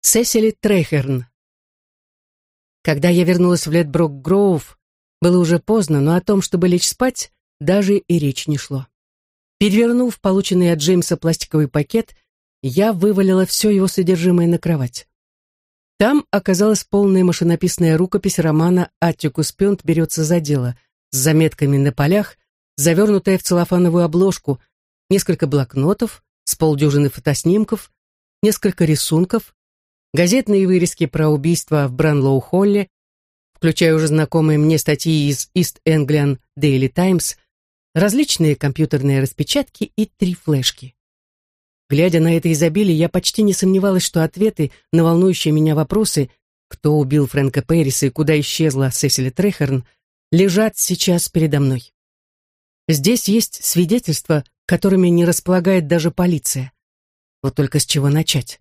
Сесили Трейхерн. Когда я вернулась в Ледброк-Гроув, было уже поздно, но о том, чтобы лечь спать, даже и речь не шло. Перевернув полученный от Джеймса пластиковый пакет, я вывалила все его содержимое на кровать. Там оказалась полная машинописная рукопись романа «Аттикус Пёнт берется за дело» с заметками на полях, завернутая в целлофановую обложку, несколько блокнотов, с полдюжины фотоснимков, несколько рисунков, газетные вырезки про убийство в Бранлоу-Холле, включая уже знакомые мне статьи из East Anglian Daily Times, различные компьютерные распечатки и три флешки. Глядя на это изобилие, я почти не сомневалась, что ответы на волнующие меня вопросы «Кто убил Фрэнка Перриса и куда исчезла Сесили Трехерн?» лежат сейчас передо мной. Здесь есть свидетельства, которыми не располагает даже полиция. Вот только с чего начать?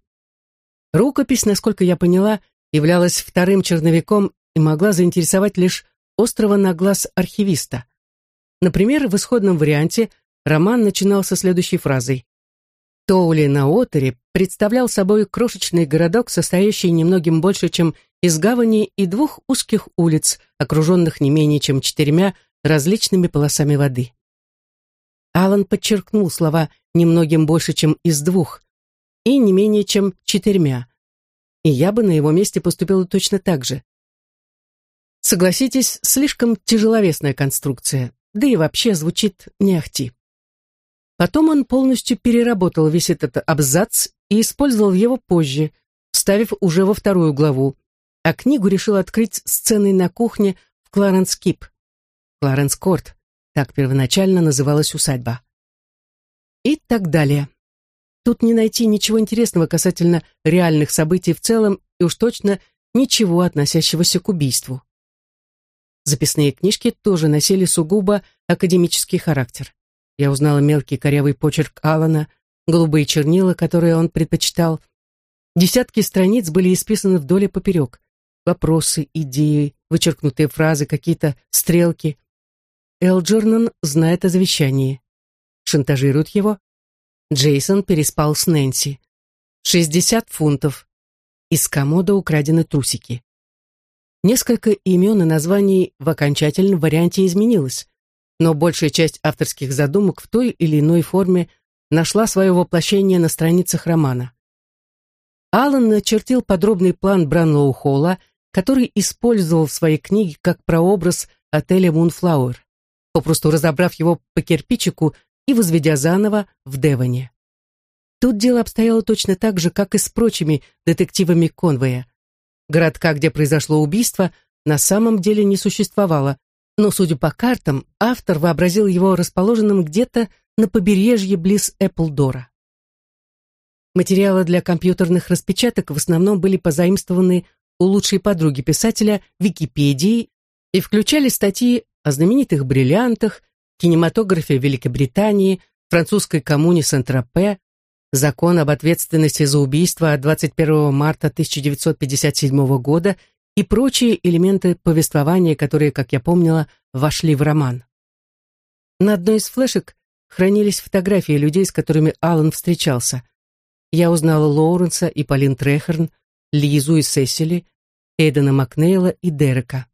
Рукопись, насколько я поняла, являлась вторым черновиком и могла заинтересовать лишь острого на глаз архивиста. Например, в исходном варианте роман начинался следующей фразой Тоули на Отере представлял собой крошечный городок, состоящий немногим больше, чем из гавани и двух узких улиц, окруженных не менее чем четырьмя различными полосами воды. Алан подчеркнул слова «немногим больше, чем из двух» и «не менее чем четырьмя». И я бы на его месте поступила точно так же. Согласитесь, слишком тяжеловесная конструкция, да и вообще звучит не ахти. Потом он полностью переработал весь этот абзац и использовал его позже, вставив уже во вторую главу, а книгу решил открыть сценой на кухне в Кларенс Кип. Кларенс Корт, так первоначально называлась усадьба. И так далее. Тут не найти ничего интересного касательно реальных событий в целом и уж точно ничего относящегося к убийству. Записные книжки тоже носили сугубо академический характер. Я узнала мелкий корявый почерк Алана, голубые чернила, которые он предпочитал. Десятки страниц были исписаны вдоль и поперек. Вопросы, идеи, вычеркнутые фразы, какие-то стрелки. Элджернан знает о завещании. Шантажирует его. Джейсон переспал с Нэнси. Шестьдесят фунтов. Из комода украдены трусики. Несколько имен и названий в окончательном варианте изменилось но большая часть авторских задумок в той или иной форме нашла свое воплощение на страницах романа. Аллан начертил подробный план Бранлоу-Холла, который использовал в своей книге как прообраз отеля Мунфлауэр, попросту разобрав его по кирпичику и возведя заново в Девоне. Тут дело обстояло точно так же, как и с прочими детективами Конвея. Городка, где произошло убийство, на самом деле не существовало, но, судя по картам, автор вообразил его расположенным где-то на побережье близ Эпплдора. Материалы для компьютерных распечаток в основном были позаимствованы у лучшей подруги писателя Википедии и включали статьи о знаменитых бриллиантах, кинематографе Великобритании, французской коммуне Сент-Тропе, закон об ответственности за убийство 21 марта 1957 года и прочие элементы повествования, которые, как я помнила, вошли в роман. На одной из флешек хранились фотографии людей, с которыми Алан встречался. Я узнала Лоуренса и Полин Трехерн, Лизу и Сесили, Эйдена Макнейла и Дерека.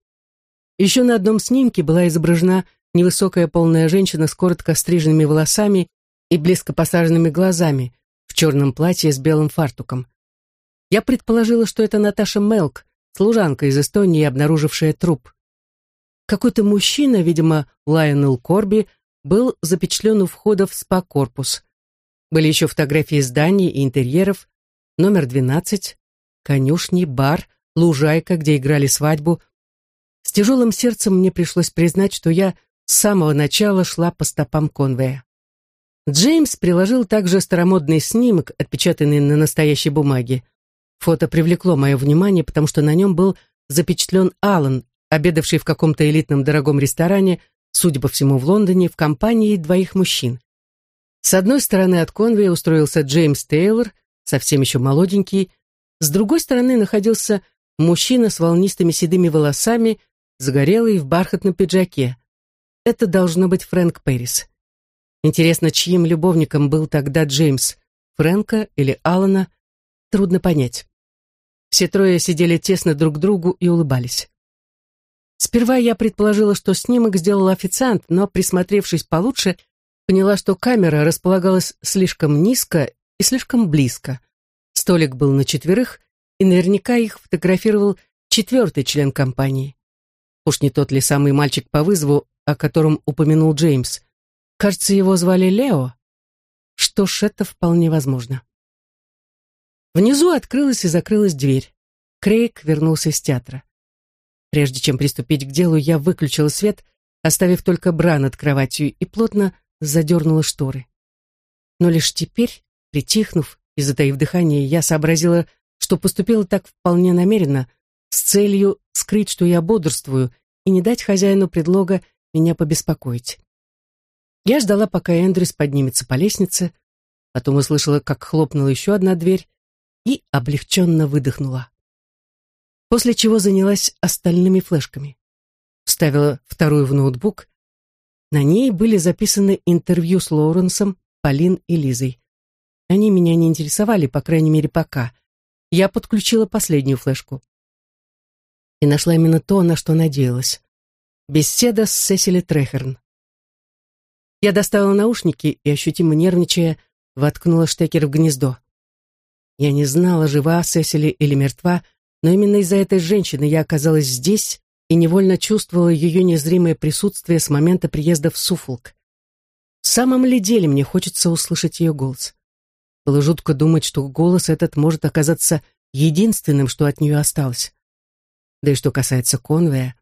Еще на одном снимке была изображена невысокая полная женщина с коротко стриженными волосами и близко посаженными глазами в черном платье с белым фартуком. Я предположила, что это Наташа Мелк, служанка из Эстонии, обнаружившая труп. Какой-то мужчина, видимо, Лайонел Корби, был запечатлен у входа в спа-корпус. Были еще фотографии зданий и интерьеров, номер 12, конюшни, бар, лужайка, где играли свадьбу. С тяжелым сердцем мне пришлось признать, что я с самого начала шла по стопам конвоя. Джеймс приложил также старомодный снимок, отпечатанный на настоящей бумаге. Фото привлекло мое внимание, потому что на нем был запечатлен Аллан, обедавший в каком-то элитном дорогом ресторане, судя по всему, в Лондоне, в компании двоих мужчин. С одной стороны от конвоя устроился Джеймс Тейлор, совсем еще молоденький, с другой стороны находился мужчина с волнистыми седыми волосами, загорелый в бархатном пиджаке. Это должно быть Фрэнк Перрис. Интересно, чьим любовником был тогда Джеймс, Фрэнка или Алана, трудно понять. Все трое сидели тесно друг к другу и улыбались. Сперва я предположила, что снимок сделал официант, но, присмотревшись получше, поняла, что камера располагалась слишком низко и слишком близко. Столик был на четверых, и наверняка их фотографировал четвертый член компании. Уж не тот ли самый мальчик по вызову, о котором упомянул Джеймс. Кажется, его звали Лео. Что ж, это вполне возможно. Внизу открылась и закрылась дверь. Крейг вернулся из театра. Прежде чем приступить к делу, я выключила свет, оставив только бра над кроватью, и плотно задернула шторы. Но лишь теперь, притихнув и затаив дыхание, я сообразила, что поступила так вполне намеренно, с целью скрыть, что я бодрствую, и не дать хозяину предлога меня побеспокоить. Я ждала, пока Эндрюс поднимется по лестнице, потом услышала, как хлопнула еще одна дверь и облегченно выдохнула. После чего занялась остальными флешками. Вставила вторую в ноутбук. На ней были записаны интервью с Лоуренсом, Полин и Лизой. Они меня не интересовали, по крайней мере, пока. Я подключила последнюю флешку. И нашла именно то, на что надеялась. Беседа с Сесили Трехерн. Я достала наушники и, ощутимо нервничая, воткнула штекер в гнездо. Я не знала, жива Сесили или мертва, но именно из-за этой женщины я оказалась здесь и невольно чувствовала ее незримое присутствие с момента приезда в Суфолк. В самом ли деле мне хочется услышать ее голос? Было жутко думать, что голос этот может оказаться единственным, что от нее осталось. Да и что касается Конвея,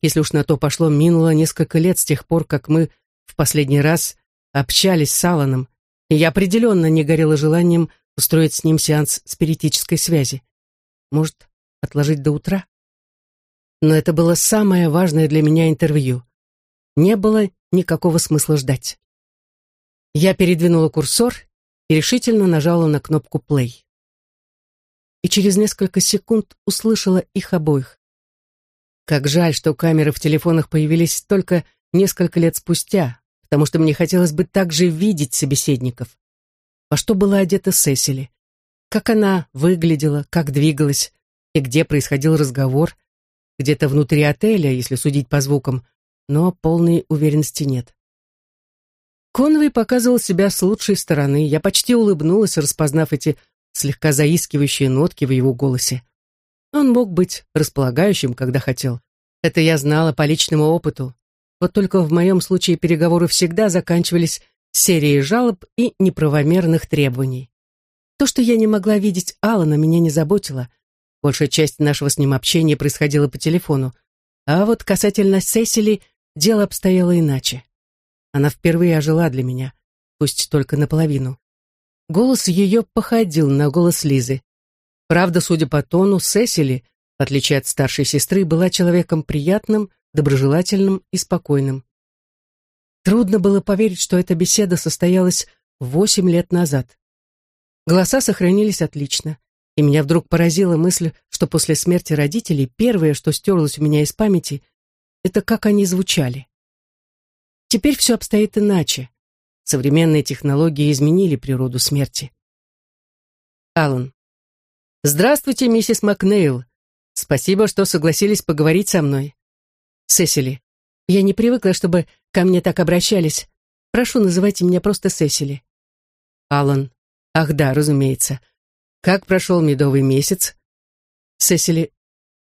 если уж на то пошло, минуло несколько лет с тех пор, как мы в последний раз общались с Алланом, и я определенно не горела желанием устроить с ним сеанс спиритической связи. Может, отложить до утра? Но это было самое важное для меня интервью. Не было никакого смысла ждать. Я передвинула курсор и решительно нажала на кнопку «плей». И через несколько секунд услышала их обоих. Как жаль, что камеры в телефонах появились только несколько лет спустя, потому что мне хотелось бы также видеть собеседников. Во что была одета Сесили? Как она выглядела, как двигалась, и где происходил разговор? Где-то внутри отеля, если судить по звукам, но полной уверенности нет. Конвей показывал себя с лучшей стороны. Я почти улыбнулась, распознав эти слегка заискивающие нотки в его голосе. Он мог быть располагающим, когда хотел. Это я знала по личному опыту. Вот только в моем случае переговоры всегда заканчивались серией жалоб и неправомерных требований. То, что я не могла видеть Алана, меня не заботило. Большая часть нашего с ним общения происходила по телефону. А вот касательно Сесили дело обстояло иначе. Она впервые ожила для меня, пусть только наполовину. Голос ее походил на голос Лизы. Правда, судя по тону, Сесили, в отличие от старшей сестры, была человеком приятным, доброжелательным и спокойным. Трудно было поверить, что эта беседа состоялась восемь лет назад. Голоса сохранились отлично, и меня вдруг поразила мысль, что после смерти родителей первое, что стерлось у меня из памяти, это как они звучали. Теперь все обстоит иначе. Современные технологии изменили природу смерти. Аллан. «Здравствуйте, миссис Макнейл. Спасибо, что согласились поговорить со мной. Сесили, я не привыкла, чтобы ко мне так обращались. Прошу, называйте меня просто Сесили. Алан. Ах да, разумеется. Как прошел медовый месяц? Сесили.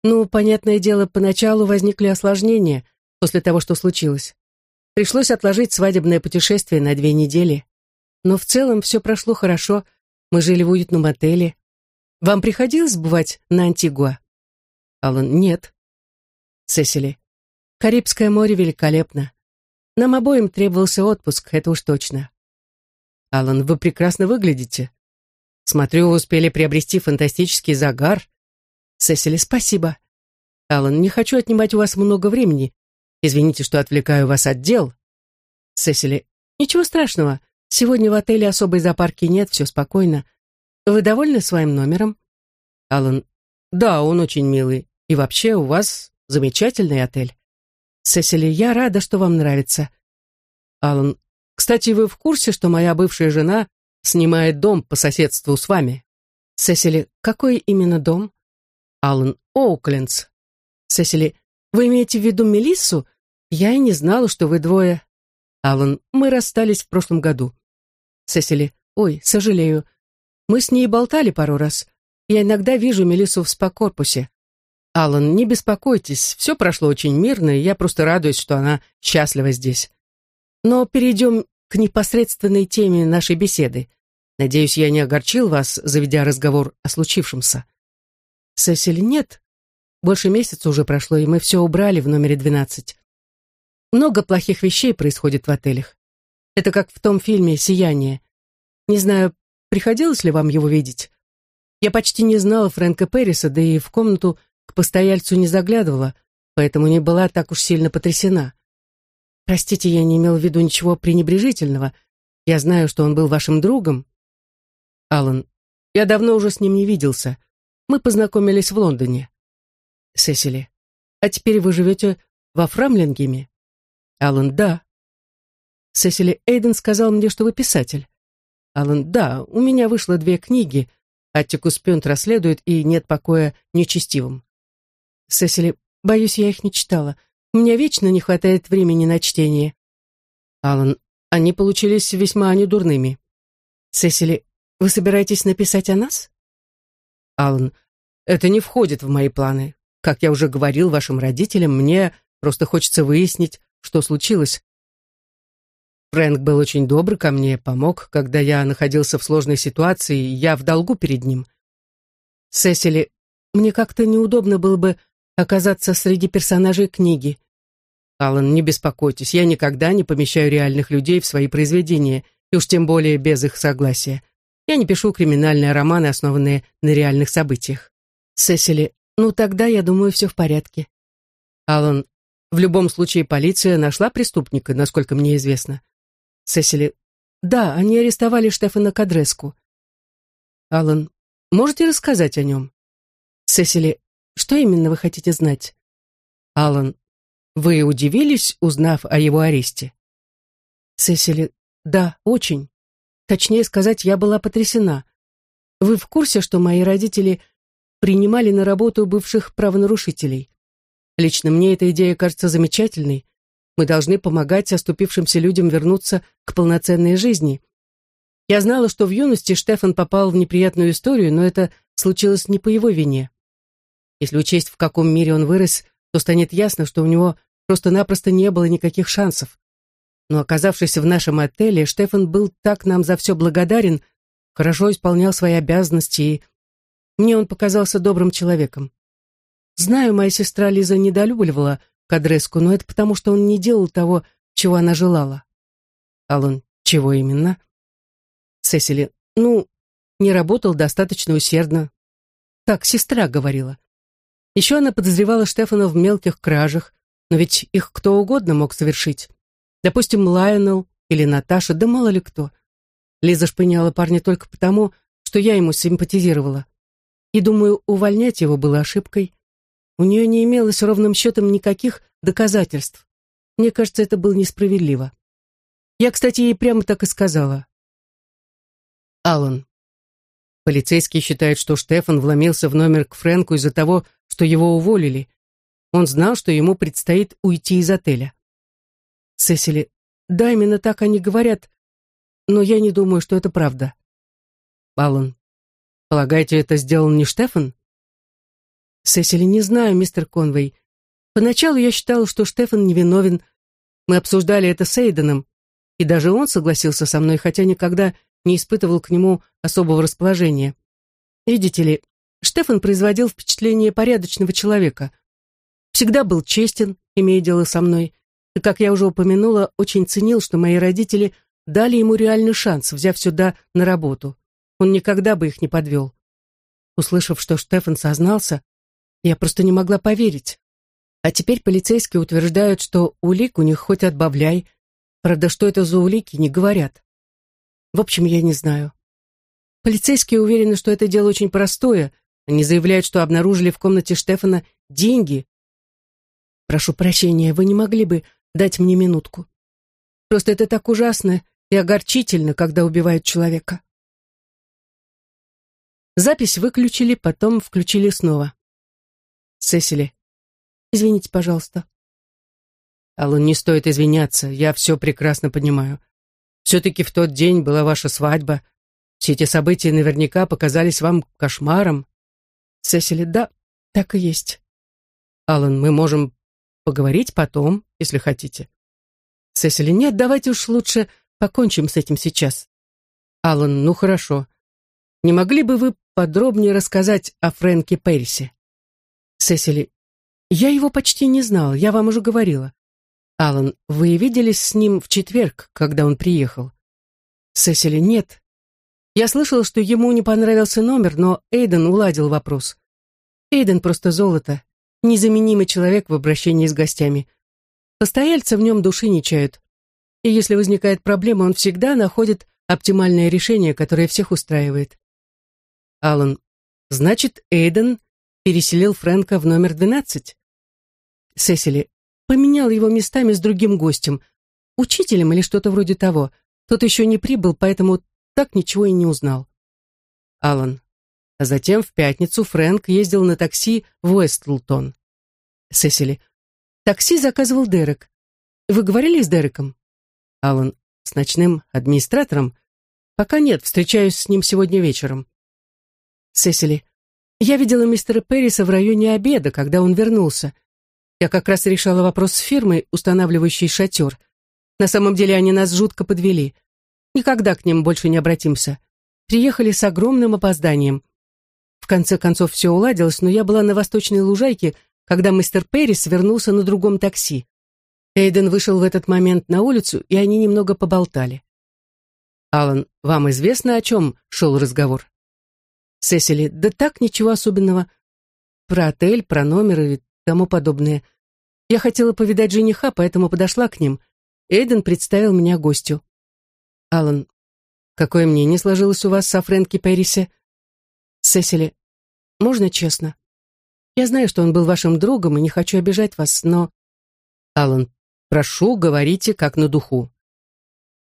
Ну, понятное дело, поначалу возникли осложнения после того, что случилось. Пришлось отложить свадебное путешествие на две недели. Но в целом все прошло хорошо. Мы жили в уютном отеле, вам приходилось бывать на Антигуа? Алан, нет. Сесили. Карибское море великолепно. Нам обоим требовался отпуск, это уж точно. Алан, вы прекрасно выглядите. Смотрю, вы успели приобрести фантастический загар. Сесили, спасибо. Алан, не хочу отнимать у вас много времени. Извините, что отвлекаю вас от дел. Сесили, ничего страшного. Сегодня в отеле особой запарки нет, все спокойно. Вы довольны своим номером? Алан. Да, он очень милый. И вообще у вас замечательный отель. Сесили, я рада, что вам нравится. Алан. Кстати, вы в курсе, что моя бывшая жена снимает дом по соседству с вами? Сесили, какой именно дом? Аллан Оуклендс. Сесили, вы имеете в виду Мелиссу? Я и не знала, что вы двое. Аллан, мы расстались в прошлом году. Сесили, ой, сожалею. Мы с ней болтали пару раз. Я иногда вижу Мелиссу в спа-корпусе. Аллан, не беспокойтесь, все прошло очень мирно, и я просто радуюсь, что она счастлива здесь. Но перейдем к непосредственной теме нашей беседы. Надеюсь, я не огорчил вас, заведя разговор о случившемся. Сесили, нет. Больше месяца уже прошло, и мы все убрали в номере 12. Много плохих вещей происходит в отелях. Это как в том фильме «Сияние». Не знаю, приходилось ли вам его видеть. Я почти не знала Фрэнка Перриса, да и в комнату к постояльцу не заглядывала, поэтому не была так уж сильно потрясена. Простите, я не имел в виду ничего пренебрежительного. Я знаю, что он был вашим другом. Алан, я давно уже с ним не виделся. Мы познакомились в Лондоне. Сесили, а теперь вы живете во Фрамлингеме? Алан, да. Сесили, Эйден сказал мне, что вы писатель. Алан, да, у меня вышло две книги. Аттикус Пёнт расследует и нет покоя нечестивым. Сесили, боюсь, я их не читала. У меня вечно не хватает времени на чтение. Алан, они получились весьма недурными. Сесили, вы собираетесь написать о нас? Алан, это не входит в мои планы. Как я уже говорил вашим родителям, мне просто хочется выяснить, что случилось. Фрэнк был очень добр ко мне, помог, когда я находился в сложной ситуации, и я в долгу перед ним. Сесили, мне как-то неудобно было бы оказаться среди персонажей книги. Алан, не беспокойтесь, я никогда не помещаю реальных людей в свои произведения, и уж тем более без их согласия. Я не пишу криминальные романы, основанные на реальных событиях. Сесили, ну тогда, я думаю, все в порядке. Алан, в любом случае полиция нашла преступника, насколько мне известно. Сесили, да, они арестовали Штефана Кадреску. Алан, можете рассказать о нем? Сесили, что именно вы хотите знать? Алан, вы удивились, узнав о его аресте? Сесили, да, очень. Точнее сказать, я была потрясена. Вы в курсе, что мои родители принимали на работу бывших правонарушителей? Лично мне эта идея кажется замечательной. Мы должны помогать оступившимся людям вернуться к полноценной жизни. Я знала, что в юности Штефан попал в неприятную историю, но это случилось не по его вине. Если учесть, в каком мире он вырос, то станет ясно, что у него просто-напросто не было никаких шансов. Но оказавшись в нашем отеле, Штефан был так нам за все благодарен, хорошо исполнял свои обязанности, и мне он показался добрым человеком. Знаю, моя сестра Лиза недолюбливала Кадреску, но это потому, что он не делал того, чего она желала. Алан, чего именно? Сесили, ну, не работал достаточно усердно. Так сестра говорила. Еще она подозревала Штефана в мелких кражах, но ведь их кто угодно мог совершить. Допустим, Лайонел или Наташа, да мало ли кто. Лиза шпыняла парня только потому, что я ему симпатизировала. И, думаю, увольнять его было ошибкой. У нее не имелось ровным счетом никаких доказательств. Мне кажется, это было несправедливо. Я, кстати, ей прямо так и сказала. Алан, Полицейские считают, что Штефан вломился в номер к Фрэнку из-за того, что его уволили. Он знал, что ему предстоит уйти из отеля. Сесили, да, именно так они говорят, но я не думаю, что это правда. Аллан, полагаете, это сделал не Штефан? Сесили, не знаю, мистер Конвей. Поначалу я считала, что Штефан невиновен. Мы обсуждали это с Эйденом, и даже он согласился со мной, хотя никогда не испытывал к нему особого расположения. Видите ли, Штефан производил впечатление порядочного человека. Всегда был честен, имея дело со мной, и, как я уже упомянула, очень ценил, что мои родители дали ему реальный шанс, взяв сюда на работу. Он никогда бы их не подвел. Услышав, что Штефан сознался, я просто не могла поверить. А теперь полицейские утверждают, что улик у них хоть отбавляй. Правда, что это за улики, не говорят. В общем, я не знаю. Полицейские уверены, что это дело очень простое. Они заявляют, что обнаружили в комнате Штефана деньги. Прошу прощения, вы не могли бы дать мне минутку? Просто это так ужасно и огорчительно, когда убивают человека. Запись выключили, потом включили снова. Сесили. Извините, пожалуйста. Аллан, не стоит извиняться, я все прекрасно понимаю. Все-таки в тот день была ваша свадьба. Все эти события наверняка показались вам кошмаром. Сесили, да, так и есть. Аллан, мы можем поговорить потом, если хотите. Сесили, нет, давайте уж лучше покончим с этим сейчас. Аллан, ну хорошо. Не могли бы вы подробнее рассказать о Фрэнке Перрисе? Сесили, я его почти не знал, я вам уже говорила. Алан, вы виделись с ним в четверг, когда он приехал? Сесили, нет. Я слышала, что ему не понравился номер, но Эйден уладил вопрос. Эйден просто золото, незаменимый человек в обращении с гостями. Постояльцы в нем души не чают. И если возникает проблема, он всегда находит оптимальное решение, которое всех устраивает. Алан, значит, Эйден переселил Фрэнка в номер 12? Сесили, поменял его местами с другим гостем, учителем или что-то вроде того. Тот еще не прибыл, поэтому так ничего и не узнал. Алан. А затем в пятницу Фрэнк ездил на такси в Уэстлтон. Сесили. Такси заказывал Дерек. Вы говорили с Дереком? Алан. С ночным администратором? Пока нет, встречаюсь с ним сегодня вечером. Сесили. Я видела мистера Перриса в районе обеда, когда он вернулся. Я как раз решала вопрос с фирмой, устанавливающей шатер. На самом деле они нас жутко подвели. Никогда к ним больше не обратимся. Приехали с огромным опозданием. В конце концов все уладилось, но я была на восточной лужайке, когда мистер Перрис вернулся на другом такси. Эйден вышел в этот момент на улицу, и они немного поболтали. «Алан, вам известно, о чем шел разговор?» Сесили, да так, ничего особенного. Про отель, про номер и тому подобное. Я хотела повидать жениха, поэтому подошла к ним. Эйден представил меня гостю. Алан, какое мнение сложилось у вас о Фрэнке Перрисе? Сесили, можно честно? Я знаю, что он был вашим другом и не хочу обижать вас, но... Алан, прошу, говорите как на духу.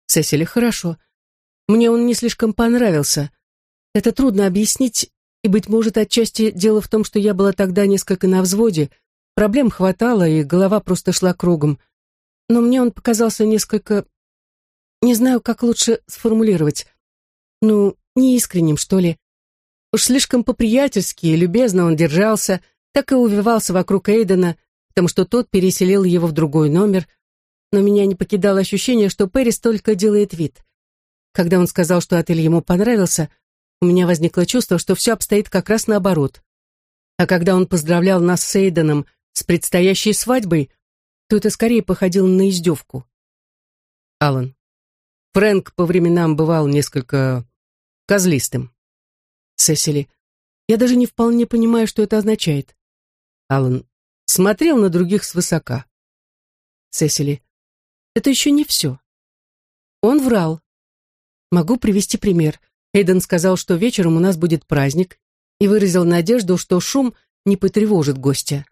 Сесили, хорошо. Мне он не слишком понравился. Это трудно объяснить, и, быть может, отчасти дело в том, что я была тогда несколько на взводе, Проблем хватало, и голова просто шла кругом. Но мне он показался несколько... Не знаю, как лучше сформулировать. Ну, неискренним, что ли. Уж слишком по-приятельски и любезно он держался, так и увивался вокруг Эйдена, потому что тот переселил его в другой номер, но меня не покидало ощущение, что Пэрис только делает вид. Когда он сказал, что отель ему понравился, у меня возникло чувство, что все обстоит как раз наоборот. А когда он поздравлял нас с Эйденом с предстоящей свадьбой, то это скорее походило на издевку. Алан. Фрэнк по временам бывал несколько козлистым. Сесили. Я даже не вполне понимаю, что это означает. Алан. Смотрел на других свысока. Сесили. Это еще не все. Он врал. Могу привести пример. Эйден сказал, что вечером у нас будет праздник, и выразил надежду, что шум не потревожит гостя.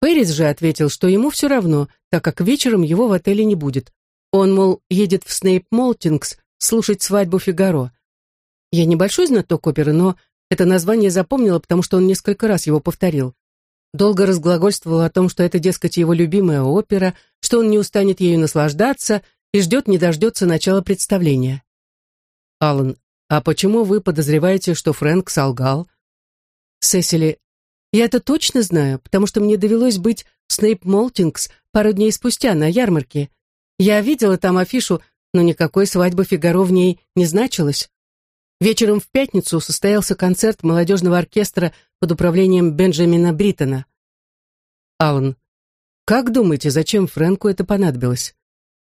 Пэрис же ответил, что ему все равно, так как вечером его в отеле не будет. Он, мол, едет в Снейп Молтингс слушать свадьбу Фигаро. Я небольшой знаток оперы, но это название запомнила, потому что он несколько раз его повторил. Долго разглагольствовал о том, что это, дескать, его любимая опера, что он не устанет ею наслаждаться и ждет не дождется начала представления. Алан, а почему вы подозреваете, что Фрэнк солгал? Сесили, я это точно знаю, потому что мне довелось быть в Снейп Молтингс пару дней спустя на ярмарке. Я видела там афишу, но никакой свадьбы Фигаро в ней не значилось. Вечером в пятницу состоялся концерт молодежного оркестра под управлением Бенджамина Бриттона. Алан, как думаете, зачем Фрэнку это понадобилось?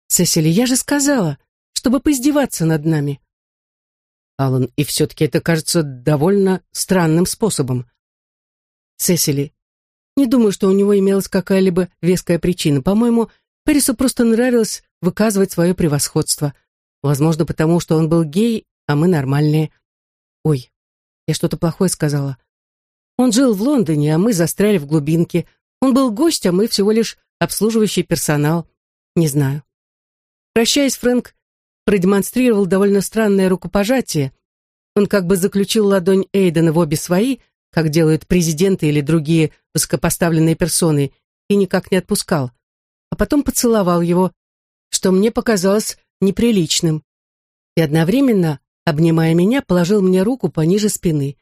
Сесили, я же сказала, чтобы поиздеваться над нами. Алан, и все-таки это кажется довольно странным способом. Сесили. Не думаю, что у него имелась какая-либо веская причина. По-моему, Пэрису просто нравилось выказывать свое превосходство. Возможно, потому что он был гей, а мы нормальные. Ой, я что-то плохое сказала. Он жил в Лондоне, а мы застряли в глубинке. Он был гостем, а мы всего лишь обслуживающий персонал. Не знаю. Прощаясь, Фрэнк продемонстрировал довольно странное рукопожатие. Он как бы заключил ладонь Эйдена в обе свои, как делают президенты или другие высокопоставленные персоны, и никак не отпускал, а потом поцеловал его, что мне показалось неприличным, и одновременно, обнимая меня, положил мне руку пониже спины.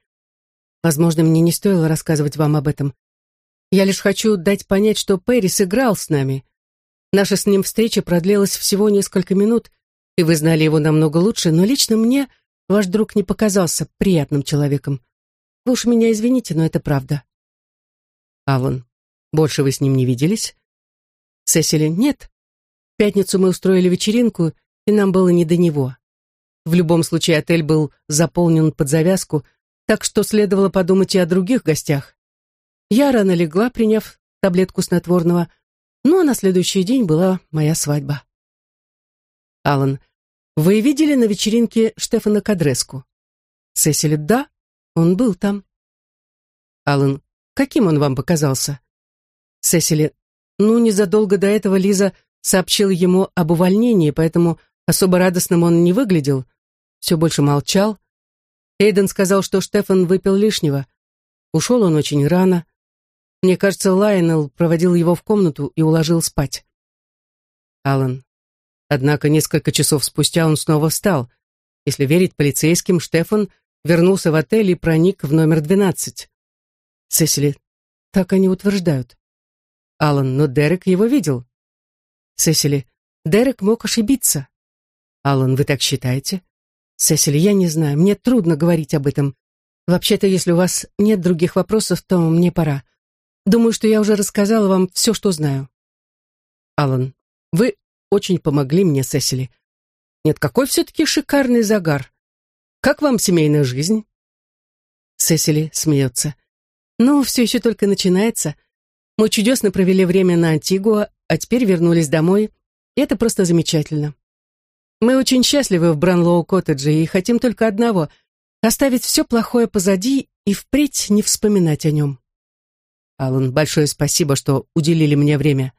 Возможно, мне не стоило рассказывать вам об этом. Я лишь хочу дать понять, что Перри сыграл с нами. Наша с ним встреча продлилась всего несколько минут, и вы знали его намного лучше, но лично мне ваш друг не показался приятным человеком. Вы уж меня извините, но это правда. Алан, больше вы с ним не виделись? Сесили, нет. В пятницу мы устроили вечеринку, и нам было не до него. В любом случае отель был заполнен под завязку, так что следовало подумать и о других гостях. Я рано легла, приняв таблетку снотворного, ну а на следующий день была моя свадьба. Алан, вы видели на вечеринке Штефана Кадреску? Сесили, да, он был там. Алан, каким он вам показался? Сесили, ну, незадолго до этого Лиза сообщила ему об увольнении, поэтому особо радостным он не выглядел, все больше молчал. Эйден сказал, что Штефан выпил лишнего. Ушел он очень рано. Мне кажется, Лайонел проводил его в комнату и уложил спать. Алан. Однако несколько часов спустя он снова встал. Если верить полицейским, Штефан вернулся в отель и проник в номер 12. Сесили. Так они утверждают. Алан, но Дерек его видел. Сесили. Дерек мог ошибиться. Алан, вы так считаете? Сесили, я не знаю, мне трудно говорить об этом. Вообще-то, если у вас нет других вопросов, то мне пора. Думаю, что я уже рассказала вам все, что знаю. Алан, вы очень помогли мне, Сесили. Нет, какой все-таки шикарный загар. Как вам семейная жизнь? Сесили смеется. Ну, все еще только начинается. Мы чудесно провели время на Антигуа, а теперь вернулись домой. И это просто замечательно. Мы очень счастливы в Бранлоу-коттедже и хотим только одного — оставить все плохое позади и впредь не вспоминать о нем. Алан, большое спасибо, что уделили мне время.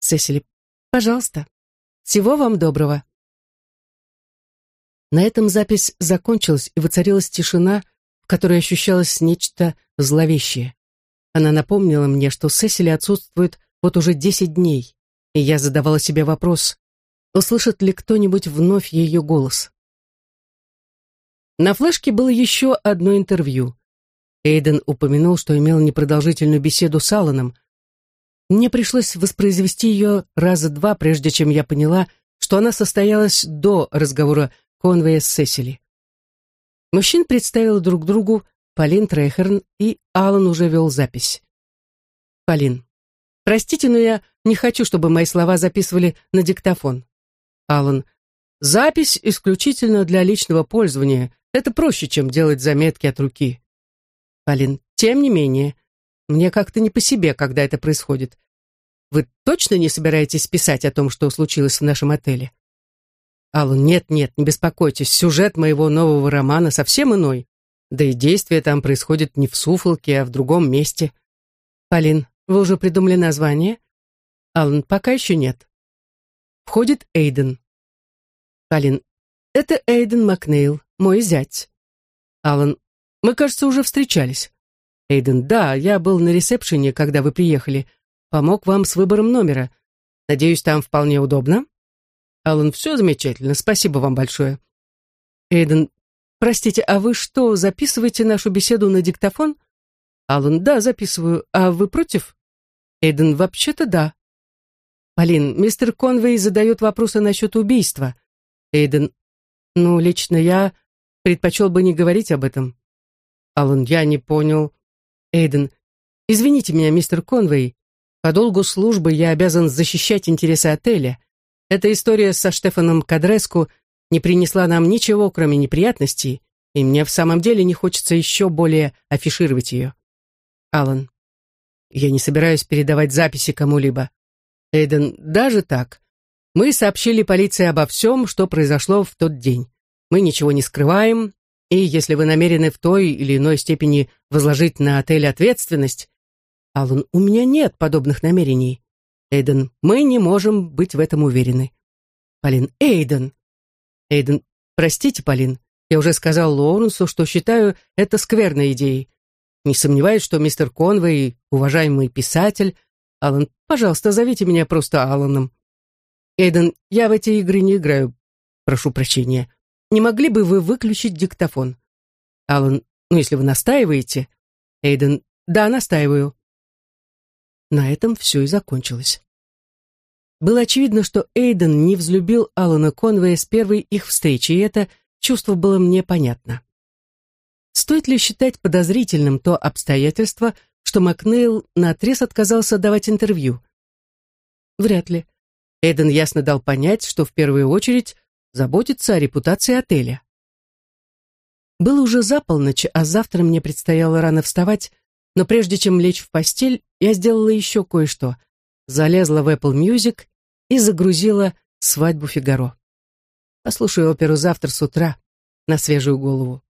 Сесили, пожалуйста. Всего вам доброго. На этом запись закончилась, и воцарилась тишина, в которой ощущалось нечто зловещее. Она напомнила мне, что Сесили отсутствует вот уже десять дней, и я задавала себе вопрос, услышит ли кто-нибудь вновь ее голос. На флешке было еще одно интервью. Эйден упомянул, что имел непродолжительную беседу с Алланом. Мне пришлось воспроизвести ее раза два, прежде чем я поняла, что она состоялась до разговора Конвея с Сесили. Мужчин представил друг другу Полин Трейхерн, и Аллан уже вел запись. Полин. Простите, но я не хочу, чтобы мои слова записывали на диктофон. Алан. Запись исключительно для личного пользования. Это проще, чем делать заметки от руки. Полин. Тем не менее, мне как-то не по себе, когда это происходит. Вы точно не собираетесь писать о том, что случилось в нашем отеле? Аллан, нет-нет, не беспокойтесь, сюжет моего нового романа совсем иной. Да и действие там происходит не в Суфолке, а в другом месте. Полин, вы уже придумали название? Аллан, пока еще нет. Входит Эйден. Полин. Это Эйден Макнейл, мой зять. Алан. Мы, кажется, уже встречались. Эйден. Да, я был на ресепшене, когда вы приехали. Помог вам с выбором номера. Надеюсь, там вполне удобно. Алан. Все замечательно. Спасибо вам большое. Эйден. Простите, а вы что, записываете нашу беседу на диктофон? Алан. Да, записываю. А вы против? Эйден. Вообще-то да. Полин, мистер Конвей задает вопросы насчет убийства. Эйден, ну, лично я предпочел бы не говорить об этом. Алан, я не понял. Эйден, извините меня, мистер Конвей. По долгу службы я обязан защищать интересы отеля. Эта история со Штефаном Кадреску не принесла нам ничего, кроме неприятностей, и мне в самом деле не хочется еще более афишировать ее. Алан, я не собираюсь передавать записи кому-либо. Эйден, даже так. Мы сообщили полиции обо всем, что произошло в тот день. Мы ничего не скрываем, и если вы намерены в той или иной степени возложить на отель ответственность... Аллан, у меня нет подобных намерений. Эйден, мы не можем быть в этом уверены. Полин, Эйден. Эйден, простите, Полин, Я уже сказал Лоуренсу, что считаю это скверной идеей. Не сомневаюсь, что мистер Конвей, уважаемый писатель... Алан, пожалуйста, зовите меня просто Аланом. Эйден, я в эти игры не играю. Прошу прощения. Не могли бы вы выключить диктофон? Алан, ну, если вы настаиваете. Эйден, да, настаиваю. На этом все и закончилось. Было очевидно, что Эйден не взлюбил Алана Конвея с первой их встречи, и это чувство было мне понятно. Стоит ли считать подозрительным то обстоятельство, что Макнейл наотрез отказался давать интервью? Вряд ли. Эйден ясно дал понять, что в первую очередь заботится о репутации отеля. Было уже за полночь, а завтра мне предстояло рано вставать, но прежде чем лечь в постель, я сделала еще кое-что. Залезла в Apple Music и загрузила «Свадьбу Фигаро». Послушаю оперу завтра с утра на свежую голову.